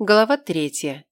Глава третья.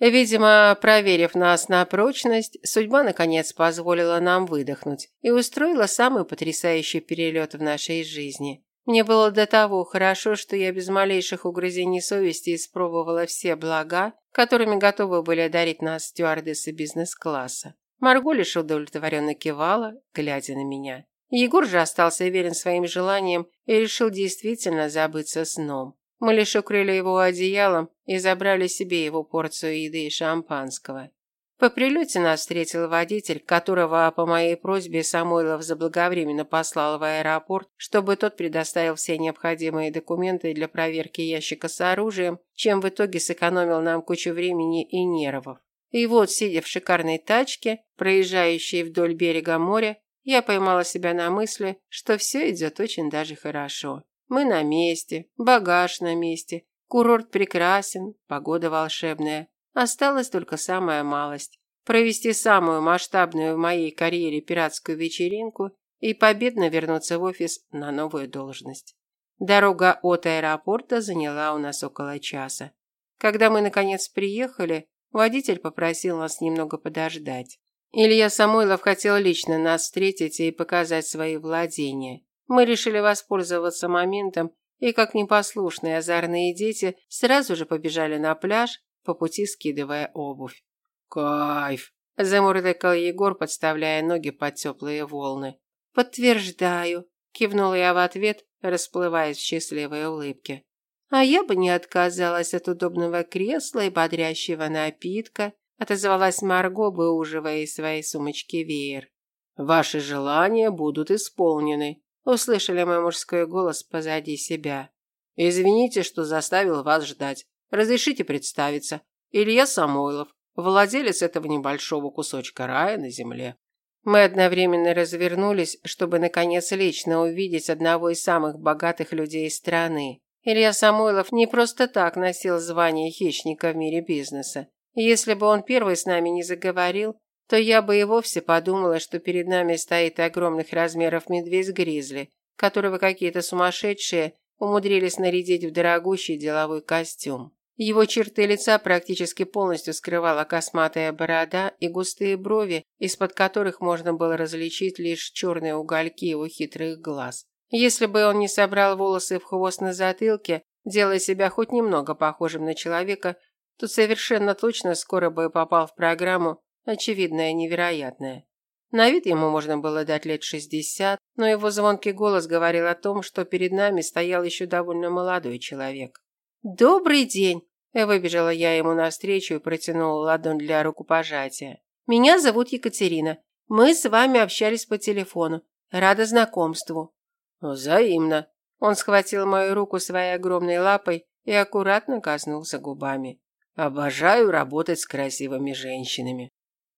Видимо, проверив нас на прочность, судьба наконец позволила нам выдохнуть и устроила самый потрясающий перелет в нашей жизни. Мне было до того хорошо, что я без малейших угрызений совести испробовала все блага, которыми готовы были одарить нас стюардессы бизнес-класса. Марго лишь удовлетворенно кивала, глядя на меня. Егор же остался верен своим желаниям и решил действительно забыться сном. Мы лишь укрыли его одеялом и забрали себе его порцию еды и шампанского. По прилете нас встретил водитель, которого по моей просьбе Самойлов заблаговременно послал в аэропорт, чтобы тот предоставил все необходимые документы для проверки ящика с оружием, чем в итоге сэкономил нам кучу времени и нервов. И вот, сидя в шикарной тачке, проезжающей вдоль берега моря, я поймала себя на мысли, что все идет очень даже хорошо. Мы на месте, багаж на месте, курорт прекрасен, погода волшебная. Осталась только самая малость – провести самую масштабную в моей карьере пиратскую вечеринку и победно вернуться в офис на новую должность. Дорога от аэропорта заняла у нас около часа. Когда мы, наконец, приехали, водитель попросил нас немного подождать. Илья Самойлов хотел лично нас встретить и показать свои владения. Мы решили воспользоваться моментом и, как непослушные озорные дети, сразу же побежали на пляж, по пути скидывая обувь. «Кайф!» – замурлыкал Егор, подставляя ноги под теплые волны. «Подтверждаю», – кивнула я в ответ, расплываясь в счастливой улыбке. «А я бы не отказалась от удобного кресла и бодрящего напитка», – отозвалась Марго, выуживая из своей сумочки веер. «Ваши желания будут исполнены», Услышали мой мужской голос позади себя. Извините, что заставил вас ждать. Разрешите представиться. Илья Самойлов, владелец этого небольшого кусочка рая на земле. Мы одновременно развернулись, чтобы наконец лично увидеть одного из самых богатых людей страны. Илья Самойлов не просто так носил звание хищника в мире бизнеса. Если бы он первый с нами не заговорил, то я бы и вовсе подумала, что перед нами стоит огромных размеров медведь-гризли, которого какие-то сумасшедшие умудрились нарядить в дорогущий деловой костюм. Его черты лица практически полностью скрывала косматая борода и густые брови, из-под которых можно было различить лишь черные угольки его хитрых глаз. Если бы он не собрал волосы в хвост на затылке, делая себя хоть немного похожим на человека, то совершенно точно скоро бы попал в программу очевидное невероятное. На вид ему можно было дать лет шестьдесят, но его звонкий голос говорил о том, что перед нами стоял еще довольно молодой человек. «Добрый день!» – выбежала я ему навстречу и протянула ладонь для рукопожатия. «Меня зовут Екатерина. Мы с вами общались по телефону. Рада знакомству». «Взаимно». Он схватил мою руку своей огромной лапой и аккуратно коснулся губами. «Обожаю работать с красивыми женщинами».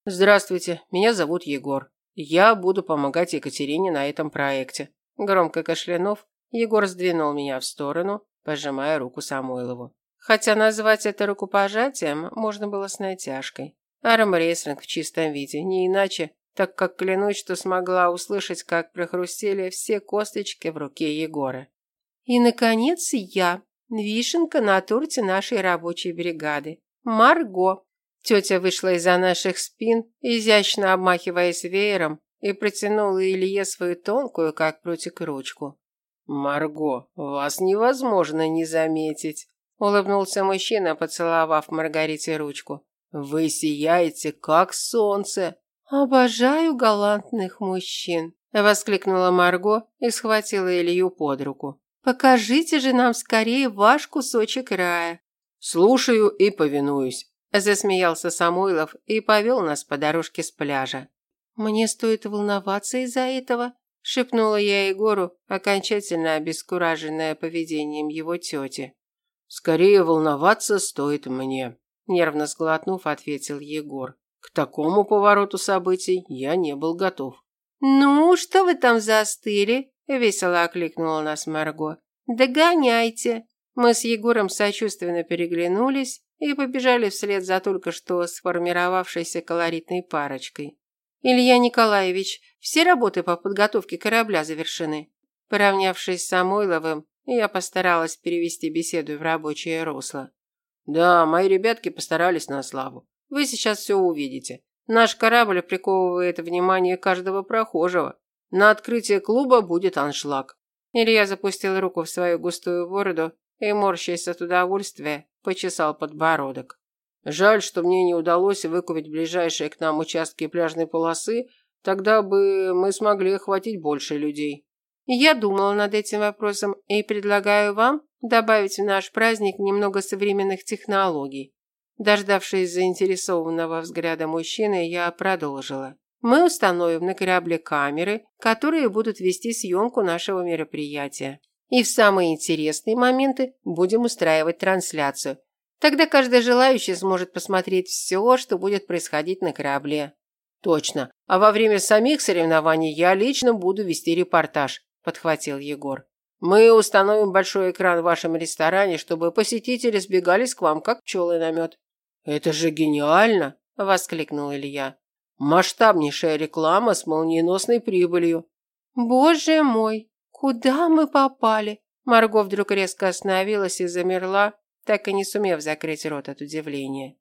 Здравствуйте, меня зовут Егор. Я буду помогать Екатерине на этом проекте. Громко кашлянув, Егор сдвинул меня в сторону, пожимая руку Самойлову. Хотя назвать это рукопожатием можно было с натяжкой. Армрестлинг в чистом виде, не иначе, так как клянусь, что смогла услышать, как прохрустели все косточки в руке Егора. И, наконец, я, вишенка на торте нашей рабочей бригады. Марго, Тетя вышла из-за наших спин, изящно обмахиваясь веером, и протянула Илье свою тонкую, как прутик, ручку. «Марго, вас невозможно не заметить», – улыбнулся мужчина, поцеловав Маргарите ручку. «Вы сияете, как солнце». «Обожаю галантных мужчин», – воскликнула Марго и схватила Илью под руку. «Покажите же нам скорее ваш кусочек рая». «Слушаю и повинуюсь». Засмеялся Самойлов и повел нас по дорожке с пляжа. «Мне стоит волноваться из-за этого?» – шепнула я Егору, окончательно обескураженная поведением его тети. «Скорее волноваться стоит мне», – нервно сглотнув, ответил Егор. «К такому повороту событий я не был готов». «Ну, что вы там застыли?» – весело окликнула нас Марго. «Догоняйте!» Мы с Егором сочувственно переглянулись и побежали вслед за только что сформировавшейся колоритной парочкой. «Илья Николаевич, все работы по подготовке корабля завершены». Поравнявшись с Самойловым, я постаралась перевести беседу в рабочее русло. Да, мои ребятки постарались на славу. Вы сейчас все увидите. Наш корабль приковывает внимание каждого прохожего. На открытие клуба будет аншлаг. Илья запустил руку в свою густую бороду и, морщась от удовольствия, почесал подбородок. Жаль, что мне не удалось выкупить ближайшие к нам участки пляжной полосы, тогда бы мы смогли охватить больше людей. Я думала над этим вопросом и предлагаю вам добавить в наш праздник немного современных технологий. Дождавшись заинтересованного взгляда мужчины, я продолжила. Мы установим на корабле камеры, которые будут вести съемку нашего мероприятия. И в самые интересные моменты будем устраивать трансляцию. Тогда каждый желающий сможет посмотреть все, что будет происходить на корабле. Точно. А во время самих соревнований я лично буду вести репортаж, подхватил Егор. Мы установим большой экран в вашем ресторане, чтобы посетители сбегались к вам, как пчелы на мед. Это же гениально, воскликнул Илья. Масштабнейшая реклама с молниеносной прибылью. Боже мой, куда мы попали? Марго вдруг резко остановилась и замерла, так и не сумев закрыть рот от удивления.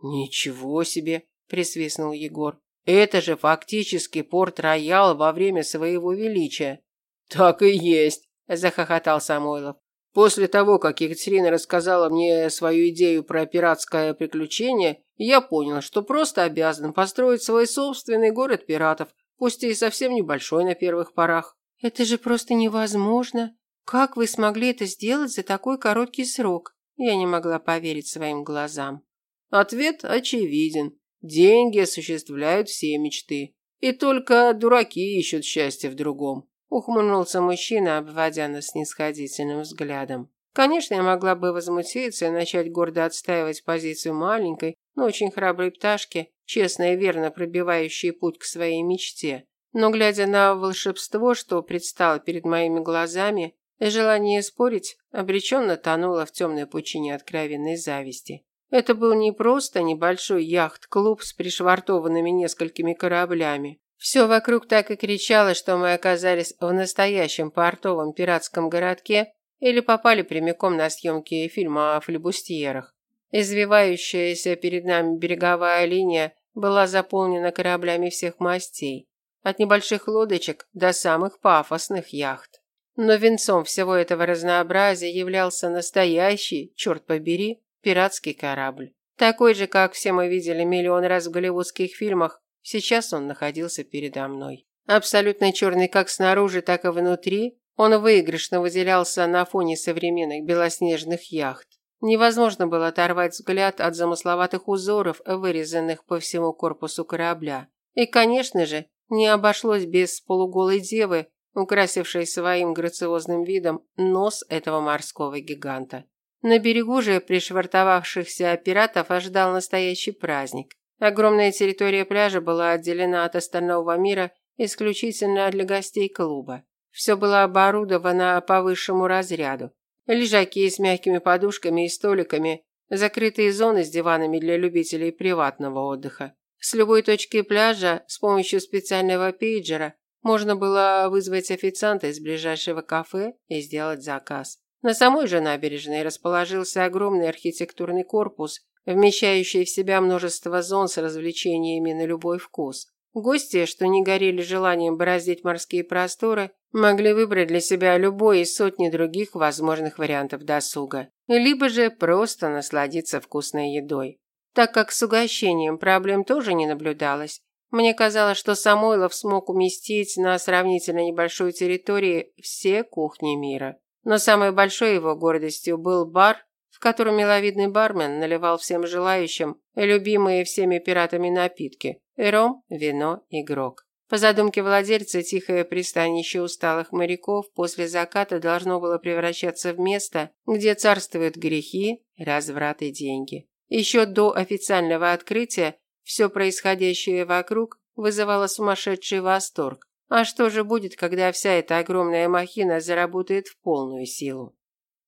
Ничего себе, присвистнул Егор. Это же фактически порт-роял во время своего величия. Так и есть, захохотал Самойлов. После того, как Екатерина рассказала мне свою идею про пиратское приключение, я понял, что просто обязан построить свой собственный город пиратов, пусть и совсем небольшой на первых порах. Это же просто невозможно. Как вы смогли это сделать за такой короткий срок? Я не могла поверить своим глазам. Ответ очевиден. Деньги осуществляют все мечты. И только дураки ищут счастье в другом ухмыльнулся мужчина, обводя нас снисходительным взглядом. Конечно, я могла бы возмутиться и начать гордо отстаивать позицию маленькой, но очень храброй пташки, честно и верно пробивающей путь к своей мечте. Но глядя на волшебство, что предстало перед моими глазами, желание спорить обреченно тонуло в темной пучине откровенной зависти. Это был не просто небольшой яхт-клуб с пришвартованными несколькими кораблями. Все вокруг так и кричало, что мы оказались в настоящем портовом пиратском городке или попали прямиком на съемки фильма о флебустьерах. Извивающаяся перед нами береговая линия была заполнена кораблями всех мастей, от небольших лодочек до самых пафосных яхт. Но венцом всего этого разнообразия являлся настоящий, черт побери, пиратский корабль. Такой же, как все мы видели миллион раз в голливудских фильмах, Сейчас он находился передо мной. Абсолютно черный как снаружи, так и внутри, он выигрышно выделялся на фоне современных белоснежных яхт. Невозможно было оторвать взгляд от замысловатых узоров, вырезанных по всему корпусу корабля. И, конечно же, не обошлось без полуголой девы, украсившей своим грациозным видом нос этого морского гиганта. На берегу же пришвартовавшихся пиратов ожидал настоящий праздник. Огромная территория пляжа была отделена от остального мира исключительно для гостей клуба. Все было оборудовано по высшему разряду. Лежаки с мягкими подушками и столиками, закрытые зоны с диванами для любителей приватного отдыха. С любой точки пляжа с помощью специального пейджера можно было вызвать официанта из ближайшего кафе и сделать заказ. На самой же набережной расположился огромный архитектурный корпус, вмещающий в себя множество зон с развлечениями на любой вкус. Гости, что не горели желанием бороздить морские просторы, могли выбрать для себя любой из сотни других возможных вариантов досуга, либо же просто насладиться вкусной едой. Так как с угощением проблем тоже не наблюдалось, мне казалось, что Самойлов смог уместить на сравнительно небольшой территории все кухни мира. Но самой большой его гордостью был бар, котором миловидный бармен наливал всем желающим любимые всеми пиратами напитки – ром, вино и грог. По задумке владельца, тихое пристанище усталых моряков после заката должно было превращаться в место, где царствуют грехи, разврат и деньги. Еще до официального открытия все происходящее вокруг вызывало сумасшедший восторг. А что же будет, когда вся эта огромная махина заработает в полную силу?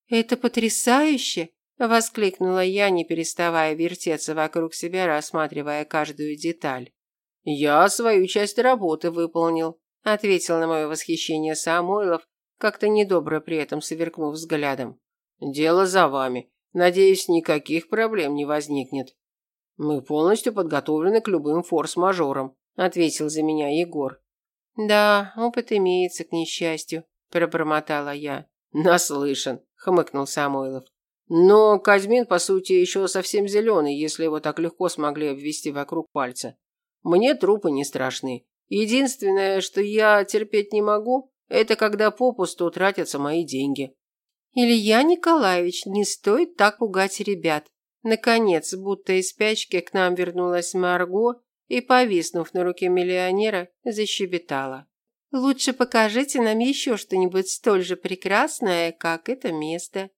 «Это потрясающе!» Воскликнула я, не переставая вертеться вокруг себя, рассматривая каждую деталь. «Я свою часть работы выполнил», – ответил на мое восхищение Самойлов, как-то недобро при этом сверкнув взглядом. «Дело за вами. Надеюсь, никаких проблем не возникнет. Мы полностью подготовлены к любым форс-мажорам, ответил за меня Егор. Да, опыт имеется, к несчастью, пробормотала я. Наслышан, хмыкнул Самойлов. Но Казьмин, по сути, еще совсем зеленый, если его так легко смогли обвести вокруг пальца. Мне трупы не страшны. Единственное, что я терпеть не могу, это когда попусту тратятся мои деньги. Илья Николаевич, не стоит так пугать ребят. Наконец, будто из спячки к нам вернулась Марго и, повиснув на руке миллионера, защебетала. Лучше покажите нам еще что-нибудь столь же прекрасное, как это место.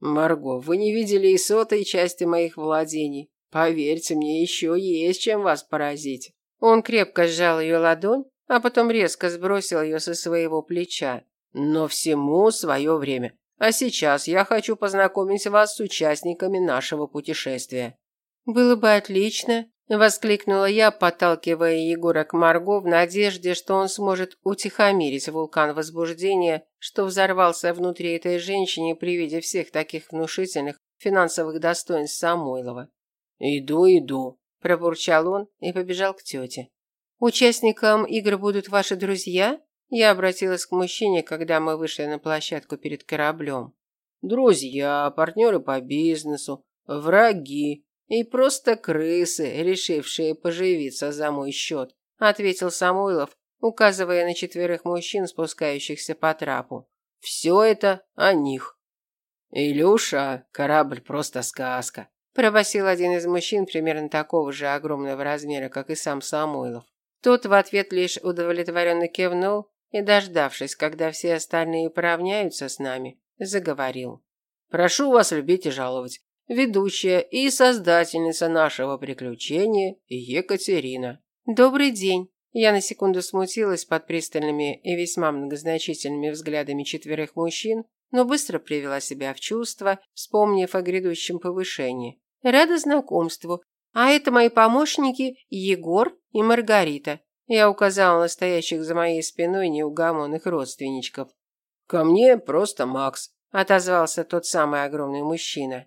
Марго, вы не видели и сотой части моих владений. Поверьте мне, еще есть чем вас поразить. Он крепко сжал ее ладонь, а потом резко сбросил ее со своего плеча. Но всему свое время. А сейчас я хочу познакомить вас с участниками нашего путешествия. Было бы отлично, воскликнула я, подталкивая Егора к Марго в надежде, что он сможет утихомирить вулкан возбуждения, что взорвался внутри этой женщины при виде всех таких внушительных финансовых достоинств Самойлова. Иду, иду, пробурчал он и побежал к тете. Участникам игр будут ваши друзья? Я обратилась к мужчине, когда мы вышли на площадку перед кораблем. Друзья, партнеры по бизнесу, враги и просто крысы, решившие поживиться за мой счет, ответил Самойлов, указывая на четверых мужчин, спускающихся по трапу. Все это о них. Илюша, корабль просто сказка, пробасил один из мужчин примерно такого же огромного размера, как и сам Самойлов. Тот в ответ лишь удовлетворенно кивнул и, дождавшись, когда все остальные поравняются с нами, заговорил. «Прошу вас любить и жаловать. Ведущая и создательница нашего приключения Екатерина». «Добрый день». Я на секунду смутилась под пристальными и весьма многозначительными взглядами четверых мужчин, но быстро привела себя в чувство, вспомнив о грядущем повышении. «Рада знакомству. А это мои помощники Егор и Маргарита. Я указала на стоящих за моей спиной неугомонных родственничков. «Ко мне просто Макс», – отозвался тот самый огромный мужчина.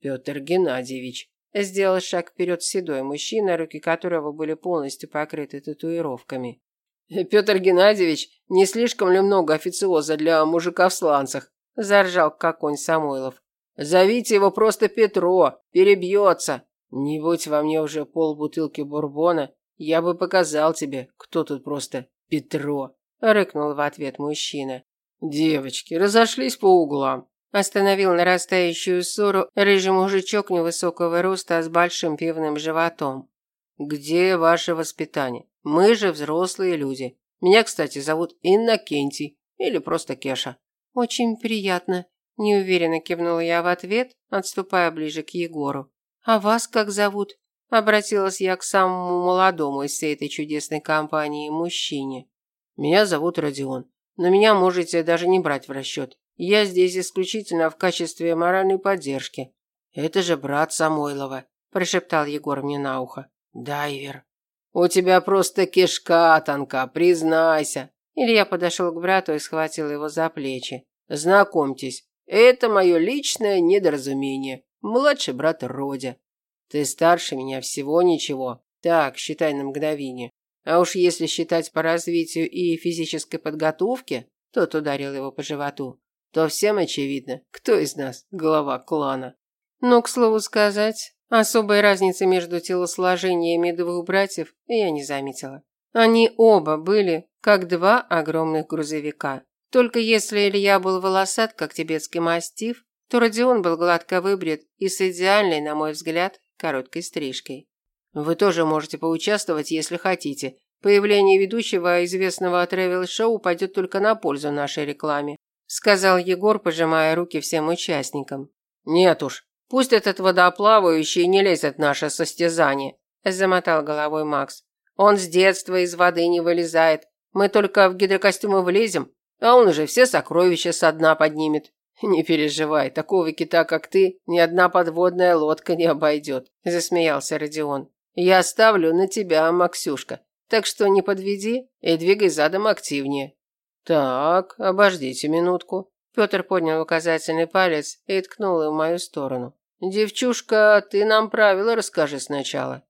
«Петр Геннадьевич», – сделал шаг вперед седой мужчина, руки которого были полностью покрыты татуировками. «Петр Геннадьевич, не слишком ли много официоза для мужика в сланцах?» – заржал какой-нибудь Самойлов. «Зовите его просто Петро, перебьется. Не будь во мне уже полбутылки бурбона, я бы показал тебе, кто тут просто Петро, рыкнул в ответ мужчина. Девочки разошлись по углам. Остановил нарастающую ссору рыжий мужичок невысокого роста с большим пивным животом. Где ваше воспитание? Мы же взрослые люди. Меня, кстати, зовут Иннокентий или просто Кеша. Очень приятно, неуверенно кивнула я в ответ, отступая ближе к Егору. А вас как зовут? Обратилась я к самому молодому из всей этой чудесной компании мужчине. Меня зовут Родион, но меня можете даже не брать в расчет. Я здесь исключительно в качестве моральной поддержки. Это же брат Самойлова, прошептал Егор мне на ухо. Дайвер. У тебя просто кишка тонка, признайся. Илья подошел к брату и схватил его за плечи. Знакомьтесь, это мое личное недоразумение. Младший брат Родя. Ты старше меня всего ничего. Так, считай на мгновение. А уж если считать по развитию и физической подготовке, тот ударил его по животу, то всем очевидно, кто из нас глава клана. Но, к слову сказать, особой разницы между телосложениями двух братьев я не заметила. Они оба были как два огромных грузовика. Только если Илья был волосат, как тибетский мастиф, то Родион был гладко выбрит и с идеальной, на мой взгляд, короткой стрижкой. Вы тоже можете поучаствовать, если хотите. Появление ведущего известного тревел-шоу пойдет только на пользу нашей рекламе, сказал Егор, пожимая руки всем участникам. Нет уж, пусть этот водоплавающий не лезет в наше состязание, замотал головой Макс. Он с детства из воды не вылезает. Мы только в гидрокостюмы влезем, а он уже все сокровища со дна поднимет. «Не переживай, такого кита, как ты, ни одна подводная лодка не обойдет», – засмеялся Родион. «Я ставлю на тебя, Максюшка, так что не подведи и двигай задом активнее». «Так, обождите минутку». Петр поднял указательный палец и ткнул в мою сторону. Девчушка, ты нам правила расскажи сначала.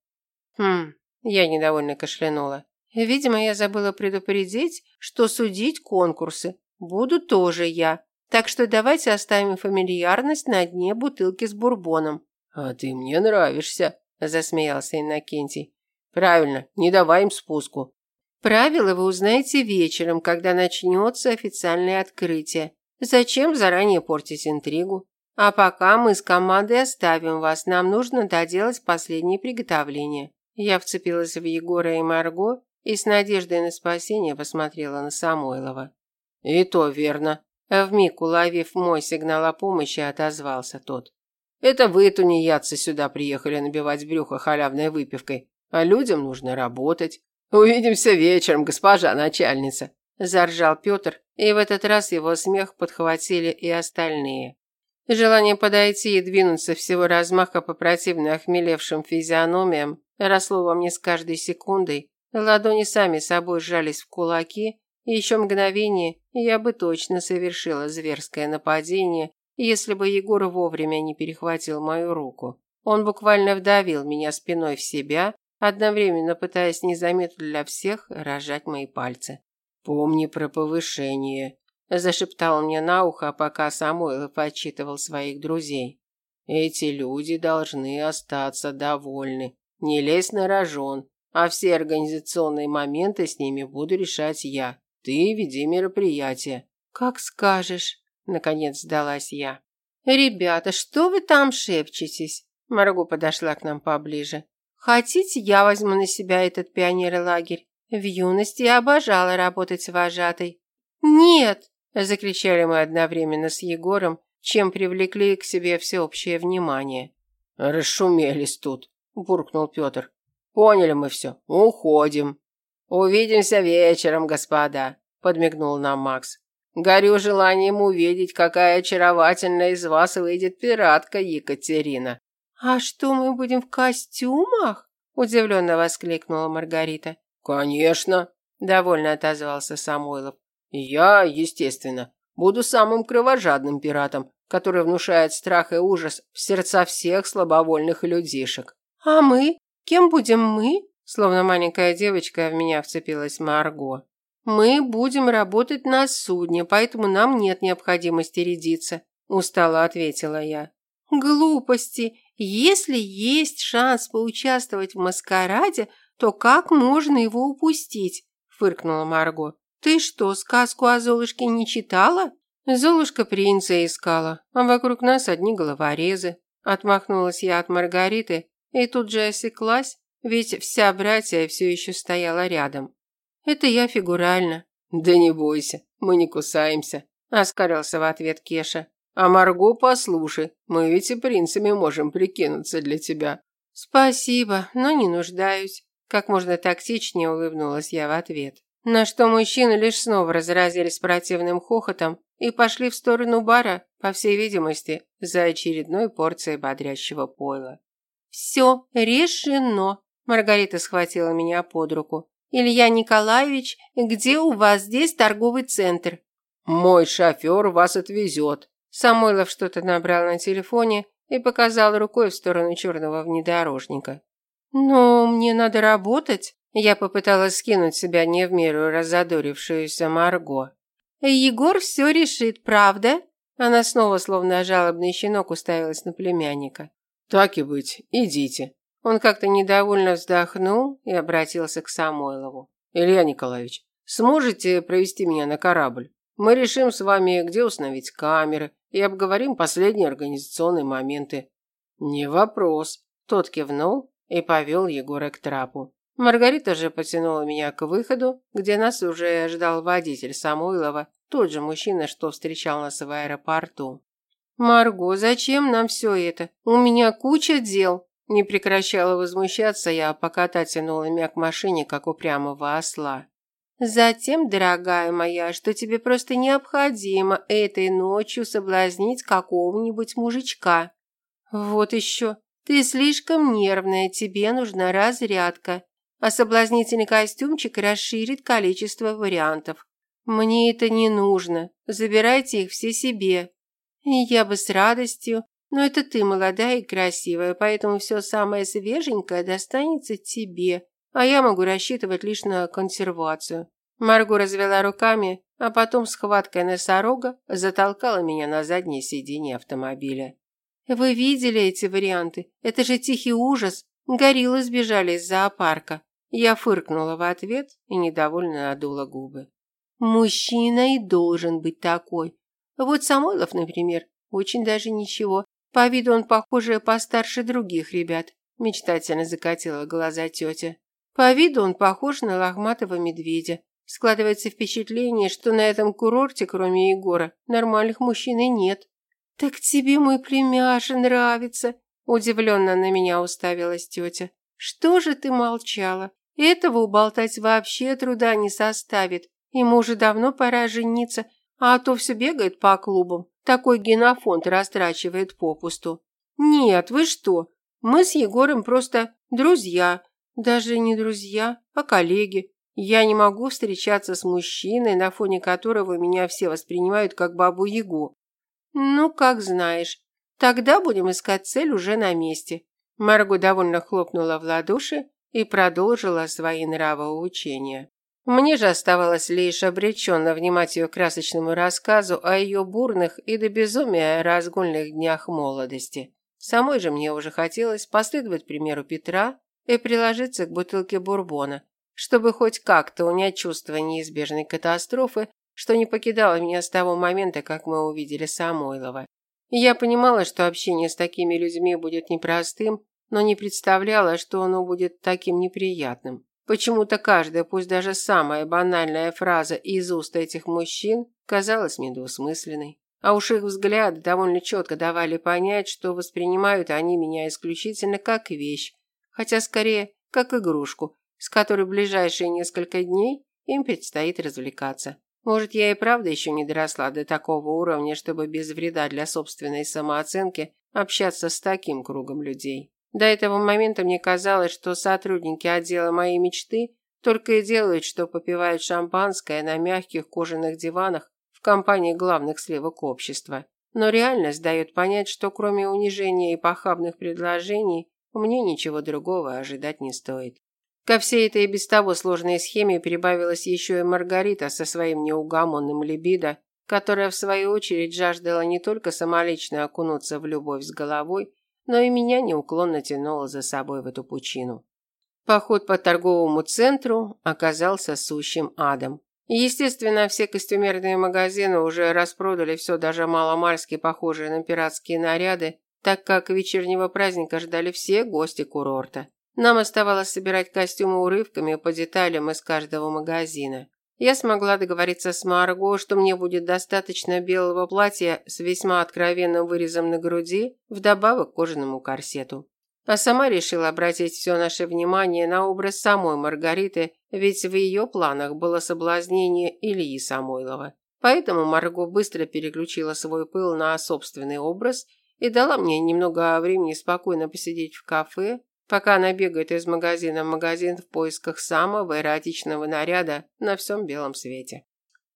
Хм, я недовольно кашлянула. Видимо, я забыла предупредить, что судить конкурсы буду тоже я. Так что давайте оставим фамильярность на дне бутылки с бурбоном. А ты мне нравишься, засмеялся Иннокентий. Правильно, не давай им спуску. Правила вы узнаете вечером, когда начнется официальное открытие. Зачем заранее портить интригу? А пока мы с командой оставим вас, нам нужно доделать последние приготовления. Я вцепилась в Егора и Марго и с надеждой на спасение посмотрела на Самойлова. И то верно. Вмиг уловив мой сигнал о помощи, отозвался тот. Это вы, тунеядцы, сюда приехали набивать брюхо халявной выпивкой, а людям нужно работать. Увидимся вечером, госпожа начальница, заржал Петр, и в этот раз его смех подхватили и остальные. Желание подойти и двинуться всего размаха по противно охмелевшим физиономиям росло во мне с каждой секундой. Ладони сами собой сжались в кулаки, еще мгновение я бы точно совершила зверское нападение, если бы Егор вовремя не перехватил мою руку. Он буквально вдавил меня спиной в себя, одновременно пытаясь незаметно для всех рожать мои пальцы. «Помни про повышение», зашептал мне на ухо, пока Самойлов отчитывал своих друзей. Эти люди должны остаться довольны. Не лезь на рожон, а все организационные моменты с ними буду решать я. Ты веди мероприятие. Как скажешь, наконец сдалась я. Ребята, что вы там шепчетесь? Марго подошла к нам поближе. Хотите, я возьму на себя этот пионерлагерь? В юности я обожала работать вожатой. Нет, закричали мы одновременно с Егором, чем привлекли к себе всеобщее внимание. Расшумелись тут, буркнул Петр. Поняли мы все, уходим. Увидимся вечером, господа, подмигнул нам Макс. Горю желанием увидеть, какая очаровательная из вас выйдет пиратка Екатерина. А что мы будем в костюмах? удивленно воскликнула Маргарита. Конечно, довольно отозвался Самойлов. Я, естественно, буду самым кровожадным пиратом, который внушает страх и ужас в сердца всех слабовольных людишек. А мы? Кем будем мы? Словно маленькая девочка в меня вцепилась Марго. Мы будем работать на судне, поэтому нам нет необходимости рядиться, устало ответила я. Глупости. Если есть шанс поучаствовать в маскараде, то как можно его упустить? фыркнула Марго. Ты что, сказку о Золушке не читала? Золушка принца искала, а вокруг нас одни головорезы. Отмахнулась я от Маргариты и тут же осеклась, ведь вся братья все еще стояла рядом. Это я фигурально. Да не бойся, мы не кусаемся, оскарился в ответ Кеша. А Марго, послушай, мы ведь и принцами можем прикинуться для тебя. Спасибо, но не нуждаюсь. Как можно тактичнее улыбнулась я в ответ. На что мужчины лишь снова разразились противным хохотом и пошли в сторону бара, по всей видимости, за очередной порцией бодрящего пойла. «Все решено!» Маргарита схватила меня под руку. «Илья Николаевич, где у вас здесь торговый центр?» «Мой шофер вас отвезет». Самойлов что-то набрал на телефоне и показал рукой в сторону черного внедорожника. «Но мне надо работать», я попыталась скинуть себя не в меру разодорившуюся Марго. «Егор все решит, правда?» Она снова, словно жалобный щенок, уставилась на племянника. «Так и быть, идите». Он как-то недовольно вздохнул и обратился к Самойлову. «Илья Николаевич, сможете провести меня на корабль? Мы решим с вами, где установить камеры, и обговорим последние организационные моменты». «Не вопрос». Тот кивнул и повел Егора к трапу. Маргарита же потянула меня к выходу, где нас уже ждал водитель Самойлова, тот же мужчина, что встречал нас в аэропорту. «Марго, зачем нам все это? У меня куча дел!» Не прекращала возмущаться я, пока та тянула меня к машине, как упрямого осла. «Затем, дорогая моя, что тебе просто необходимо этой ночью соблазнить какого-нибудь мужичка. Вот еще, ты слишком нервная, тебе нужна разрядка а соблазнительный костюмчик расширит количество вариантов. Мне это не нужно. Забирайте их все себе. И я бы с радостью, Но это ты молодая и красивая, поэтому все самое свеженькое достанется тебе, а я могу рассчитывать лишь на консервацию. Марго развела руками, а потом с хваткой носорога затолкала меня на заднее сиденье автомобиля. Вы видели эти варианты? Это же тихий ужас. Гориллы сбежали из зоопарка. Я фыркнула в ответ и недовольно надула губы. Мужчина и должен быть такой. Вот Самойлов, например, очень даже ничего. По виду он, похоже, постарше других ребят. Мечтательно закатила глаза тетя. По виду он похож на лохматого медведя. Складывается впечатление, что на этом курорте, кроме Егора, нормальных мужчин и нет. Так тебе мой племяша нравится, удивленно на меня уставилась тетя. Что же ты молчала? Этого уболтать вообще труда не составит. Ему уже давно пора жениться, а то все бегает по клубам. Такой генофонд растрачивает попусту. Нет, вы что? Мы с Егором просто друзья. Даже не друзья, а коллеги. Я не могу встречаться с мужчиной, на фоне которого меня все воспринимают как бабу-ягу. Ну, как знаешь. Тогда будем искать цель уже на месте. Марго довольно хлопнула в ладоши и продолжила свои нравоучения. Мне же оставалось лишь обреченно внимать ее красочному рассказу о ее бурных и до безумия разгульных днях молодости. Самой же мне уже хотелось последовать примеру Петра и приложиться к бутылке бурбона, чтобы хоть как-то унять чувство неизбежной катастрофы, что не покидало меня с того момента, как мы увидели Самойлова. я понимала, что общение с такими людьми будет непростым, но не представляла, что оно будет таким неприятным. Почему-то каждая, пусть даже самая банальная фраза из уст этих мужчин казалась недвусмысленной. А уж их взгляды довольно четко давали понять, что воспринимают они меня исключительно как вещь, хотя скорее как игрушку, с которой в ближайшие несколько дней им предстоит развлекаться. Может, я и правда еще не доросла до такого уровня, чтобы без вреда для собственной самооценки общаться с таким кругом людей. До этого момента мне казалось, что сотрудники отдела моей мечты только и делают, что попивают шампанское на мягких кожаных диванах в компании главных сливок общества. Но реальность дает понять, что кроме унижения и похабных предложений, мне ничего другого ожидать не стоит. Ко всей этой и без того сложной схеме прибавилась еще и Маргарита со своим неугомонным либидо, которая в свою очередь жаждала не только самолично окунуться в любовь с головой, но и меня неуклонно тянула за собой в эту пучину. Поход по торговому центру оказался сущим адом. Естественно, все костюмерные магазины уже распродали все даже маломальски похожие на пиратские наряды, так как вечернего праздника ждали все гости курорта. Нам оставалось собирать костюмы урывками по деталям из каждого магазина. Я смогла договориться с Марго, что мне будет достаточно белого платья с весьма откровенным вырезом на груди, вдобавок к кожаному корсету. А сама решила обратить все наше внимание на образ самой Маргариты, ведь в ее планах было соблазнение Ильи Самойлова. Поэтому Марго быстро переключила свой пыл на собственный образ и дала мне немного времени спокойно посидеть в кафе, пока она бегает из магазина в магазин в поисках самого эротичного наряда на всем белом свете.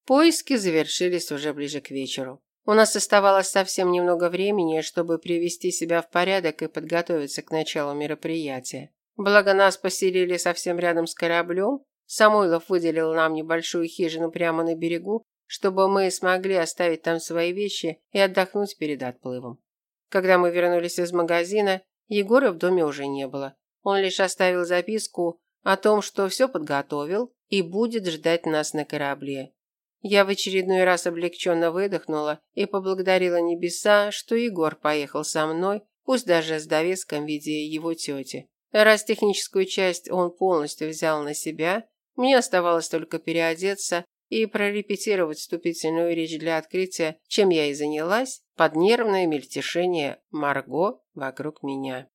Поиски завершились уже ближе к вечеру. У нас оставалось совсем немного времени, чтобы привести себя в порядок и подготовиться к началу мероприятия. Благо нас поселили совсем рядом с кораблем, Самойлов выделил нам небольшую хижину прямо на берегу, чтобы мы смогли оставить там свои вещи и отдохнуть перед отплывом. Когда мы вернулись из магазина, Егора в доме уже не было. Он лишь оставил записку о том, что все подготовил и будет ждать нас на корабле. Я в очередной раз облегченно выдохнула и поблагодарила небеса, что Егор поехал со мной, пусть даже с довеском в виде его тети. Раз техническую часть он полностью взял на себя, мне оставалось только переодеться и прорепетировать вступительную речь для открытия, чем я и занялась, под нервное мельтешение Марго вокруг меня.